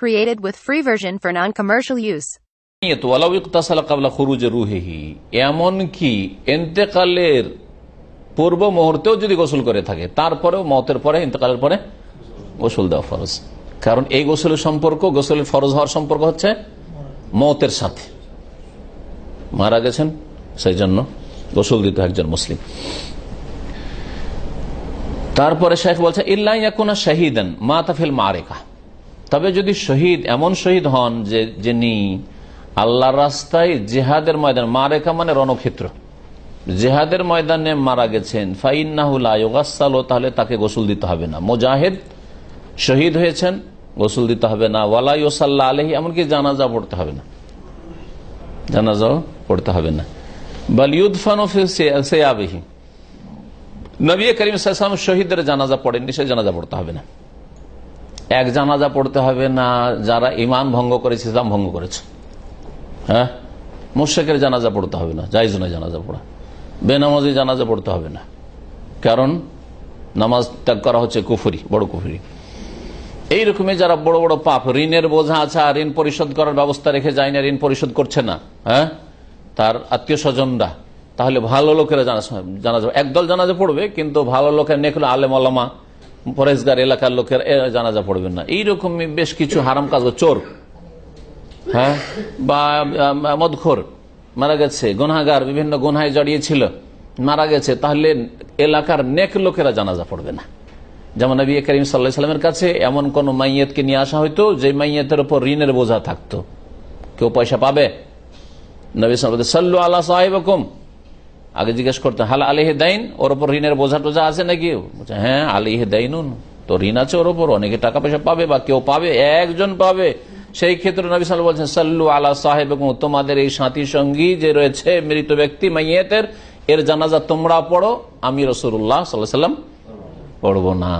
Created with free version for non-commercial use. এমন কি এতেকালের পূর্ব মুহূর্তেও যদি গোসল করে থাকে, তারপরেও মতের পরে ইন্তকালের পরে গোসল দেওয়া ফরজ। কারণ এই গোসলের সম্পর্ক, গোসলের ফরজ হওয়ার সম্পর্ক হচ্ছে মতের সাথে। মারা গেছেন সেই জন্য গোসল দিত একজন মুসলিম। তারপরে শেখ বলছে ইল্লাইয়াকুনা শাহিদান মা তাফিল মারেকা তবে যদি শহীদ, এমন শহীদ হন যে যিনি আল্লাহ রাস্তায় জেহাদের ময়দান, মারেকা মানে রণক্ষেত্র। জেহাদের ময়দানে মারা গেছেন ফাইনাহুল তাহলে তাকে গোসল দিতে হবে না। মোজাহেদ শহীদ হয়েছেন, গোসল দিতে হবে না। ওয়ালাই ওসাল্লাহ আলহি এমনকি জানাজা পড়তে হবে না। জানাজাও পড়তে হবে না। বালিউদ্ফানো নবী করিম সাল্লাম শহীদের জানাজা পড়েননি, সে জানাজা পড়তে হবে না। এক জানাজা পড়তে হবে না যারা ইমান ভঙ্গ করেছে ইসলাম ভঙ্গ করেছে। হ্যাঁ? মুর্শেকের জানাজা পড়তে হবে না যাইজ নয় জানাজা পড়া। বেনামাজি জানাজা পড়তে হবে না। কারণ নামাজ ত্যাগ করা হচ্ছে কুফুরি, বড় কুফুরি। এই এইরকমই যারা বড় বড় পাপ, ঋণের বোঝা আছে আর ঋণ পরিশোধ করার ব্যবস্থা রেখে যায় না, ঋণ পরিশোধ করছে না। হ্যাঁ? তার আত্মীয় স্বজনরা তাহলে ভালো লোকেরা জানাজা একদল জানাজা পড়বে, কিন্তু ভালো লোকের নেকলো আলেম আলামা পরেশগার এলাকার লোকের জানাজা পড়বেন না। এইরকম বেশ কিছু হারাম কাজ চোর হ্যাঁ? বা মদখোর, মারা গেছে। গুনাগার বিভিন্ন গুনহায় জড়িয়েছিল, মারা গেছে। তাহলে এলাকার নেক লোকেরা জানাজা পড়বে না। যেমন নবী করিম সাল্লাহ সাল্লামের কাছে এমন কোন মাইয়েতকে নিয়ে আসা হইতো, যে মাইয়েতের উপর ঋণের বোঝা থাকতো। কেউ পয়সা পাবে? নবী সাল্লু আল্লাহ সাহেবকুম। আগে জিজ্ঞেস করতেন, হাল আলিহে দাইন? ওর ওপর ঋণের বোঝা টোঝা আছে নাকি? হ্যাঁ আলিহে দাইনুন। তো ঋণ আছে ওর ওপর, অনেকে টাকা পয়সা পাবে বা কেউ পাবে, একজন পাবে। সেই ক্ষেত্রে নবী সাল বলছেন, সাল্লু আল্লাহ সাহেব এবং তোমাদের এই সাথী সঙ্গী যে রয়েছে, মৃত ব্যক্তি, মাইয়েতের, এর জানাজা তোমরা পড়ো, আমি রসুল্লাহ সাল্লাম পড়ব না।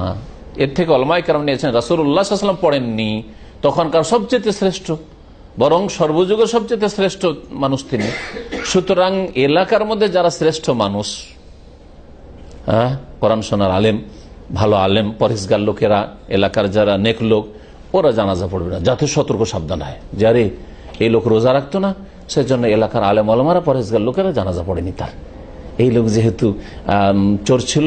এর থেকে অলমাই কারণ নিয়েছেন রাসুল্লাহ সাল্লাম পড়েননি। তখনকার সবচেয়ে শ্রেষ্ঠ বরং সর্বযুগের সবচেয়ে শ্রেষ্ঠ মানুষ তিনি। সুতরাং এলাকার মধ্যে যারা শ্রেষ্ঠ মানুষ হ্যাঁ কোরআন সোনার আলেম, ভালো আলেম পরিষ্কার লোকেরা, এলাকার যারা নেক লোক, ওরা জানাজা পড়বে না। যাতে সতর্ক সাবধান হয়। যারে এই লোক রোজা রাখতো না, সেজন্য এলাকার আলেম আলমারা পরেশগার লোকেরা জানাজা পড়েনি তার। এই লোক যেহেতু চোর ছিল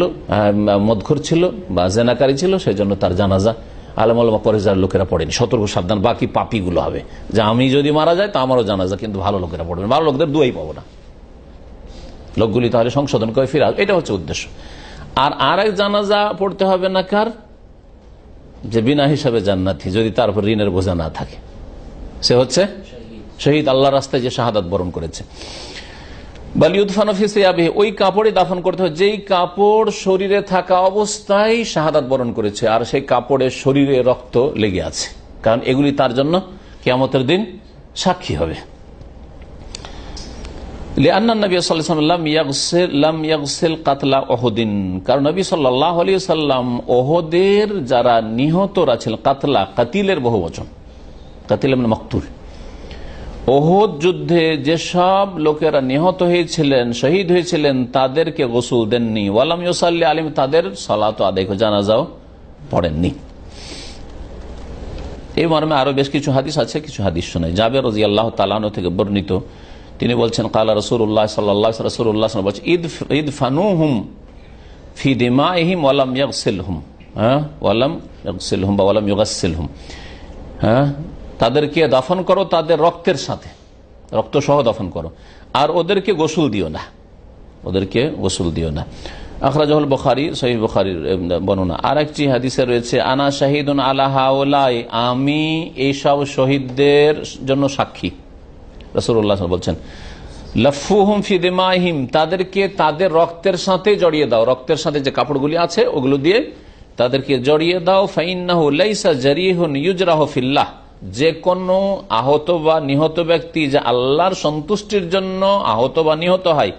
মদখর ছিল বা জেনাকারী ছিল, সেজন্য তার জানাজা আলম আলমা পরেশগার লোকেরা পড়েনি, সতর্ক সাবধান, বাকি পাপিগুলো হবে। যে আমি যদি মারা যায় তা আমারও জানাজা, কিন্তু ভালো লোকেরা পড়বে ভালো লোকদের দুয়াই পাবো না। লোকগুলি তাহলে সংশোধন করে ফিরে এটা হচ্ছে উদ্দেশ্য। আর আর এক জানাজা পড়তে হবে না কার? যে বিনা হিসাবে জান্নাতি, যদি তার উপর ঋণের বোঝা না থাকে। সে হচ্ছে শহীদ। আল্লাহ রাস্তায় যে শাহাদাত বরণ করেছে। ওই কাপড়ে দাফন করতে হয় যেই কাপড় শরীরে থাকা অবস্থায় শাহাদাত বরণ করেছে, আর সেই কাপড়ের শরীরে রক্ত লেগে আছে। কারণ এগুলি তার জন্য কেয়ামতের দিন সাক্ষী হবে। কারণ নবী সাল্লাম ওহদের যারা নিহতরা ছিলেন, কাতলা, কাতিলের বহু বচন। কাতিল মকতুল। ওহদ যুদ্ধে যেসব লোকেরা নিহত হয়েছিলেন, শহীদ হয়েছিলেন, তাদেরকে গোসুল দেননি। ওয়ালাম ইউসাল্লি আলিম, তাদের সলাত আদায় জানাজাও পড়েননি। এই মর্মে আরও বেশ কিছু হাদিস আছে, কিছু হাদিস শোনাই। যাবে রাজি আল্লাহ তালানো থেকে বর্ণিত, তিনি বলছেন, কালা রসুল্লাহ সাল্লাহ রসুল্লাহ বলছেন ঈদ ঈদ ফানু হুম ফি দিমা এহিম ওয়ালাম ইয়াকসিল হুম হ্যাঁ? ওয়ালাম ইয়াকসিল হুম বা ওয়ালাম ইউগাসিল হুম হ্যাঁ? তাদেরকে দফন করো তাদের রক্তের সাথে। রক্ত সহ দফন করো। আর ওদেরকে গোসল দিও না। ওদেরকে গোসল দিও না। আখরাজল বখারি সহি বখারির বর্ণনা। আর একটি হাদিসে রয়েছে, আনা শাহিদুন আলাহাওলাই আমি এইসব শহীদদের জন্য সাক্ষী। রসুল্লাহ বলছেন, লফুহুম ফিদেমাহিম তাদেরকে তাদের রক্তের সাথে জড়িয়ে দাও। রক্তের সাথে যে কাপড়গুলি আছে, ওগুলো দিয়ে তাদেরকে জড়িয়ে দাও। ফাইন্নাহ লাইসা জারিহুন ইউজরাহ ফিল্লাহ। যে কোনো আহত বা নিহত ব্যক্তি যে আল্লাহর সন্তুষ্টির জন্য আহত বা নিহত হয়,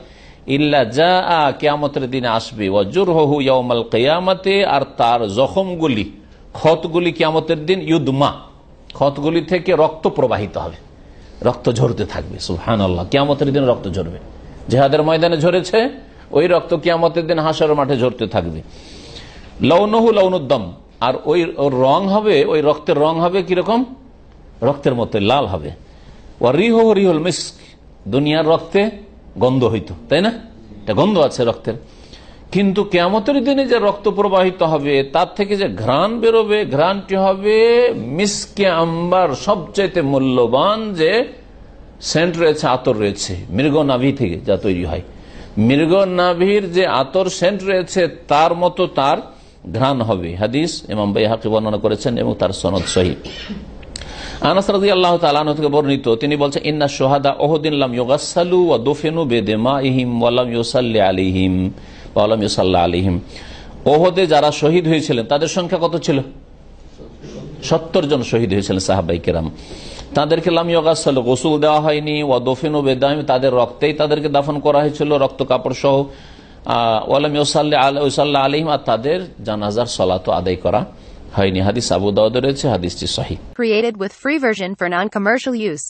ইল্লা যা কেয়ামতের দিনে আসবে। ওজুর হহু ইয়ামাল কেয়ামতে, আর তার জখমগুলি, ক্ষতগুলি কেয়ামতের দিন ইউদমা, ক্ষতগুলি থেকে রক্ত প্রবাহিত হবে। রক্ত ঝরতে থাকবে সুহান আল্লাহ কেয়ামতের দিন রক্ত ঝরবে। জেহাদের ময়দানে ঝরেছে, ওই রক্ত কেয়ামতের দিন হাসার মাঠে ঝরতে থাকবে। লৌনহু লৌনুদ্দম আর ওই রং হবে, ওই রক্তের রং হবে কীরকম? রক্তের মতো লাল হবে। ও রিহ রিহল মিস্ক। দুনিয়ার রক্তে গন্ধ হইতো, তাই না? এটা গন্ধ আছে রক্তের। কিন্তু কেমতের দিনে যে রক্ত প্রবাহিত হবে, তার থেকে যে ঘ্রাণ বেরোবে, ঘ্রাণটি হবে মিসকে আম্বার সবচাইতে মূল্যবান যে সেন্ট রয়েছে, আতর রয়েছে। মৃগ নাভি থেকে যা তৈরি হয়। মৃগ নাভির যে আতর সেন্ট রয়েছে, তার মতো তার ঘ্রাণ হবে। হাদিস ইমাম ভাই হাকি বর্ণনা করেছেন এবং তার সনদ সহি। আনাস রাজি আল্লাহ তালান বর্ণিত, তিনি বলছেন ইন্না সোহাদা ওহদিনলাম ইয়োগাসালু ও দোফেনু বেদেমা ইহিম ওয়ালাম ইউসাল্লি আলিহিম ওয়ালাম ইউসাল্লাহ আলিহিম ওহদে যারা শহীদ হয়েছিলেন, তাদের সংখ্যা কত ছিল? সত্তর জন শহীদ হয়েছিলেন সাহাবাই কেরাম। তাদেরকে লামিয়াল গোসুল দেওয়া হয়নি ও দফিন বেদাম তাদের রক্তেই তাদেরকে দাফন করা হয়েছিল, রক্ত কাপড় সহ ওয়ালাম ইউসাল্লাহ আলিম আর তাদের জানাজার সলাতো আদায় করা হয়নি হাদিস আবু দাউদ রয়েছে হাদিসটি সহি Created with free version for non-commercial use.